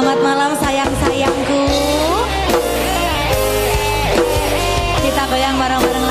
Selamat malam sayang-sayangku. Kita goyang bareng-bareng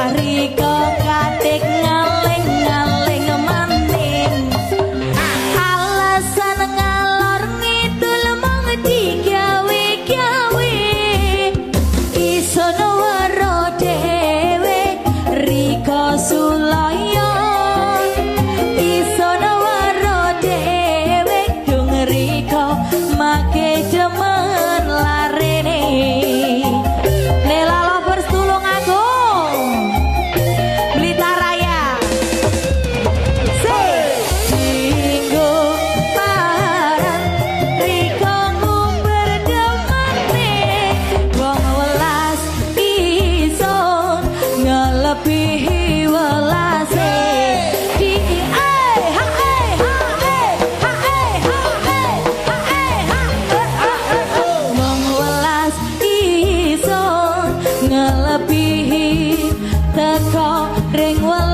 hari teko ring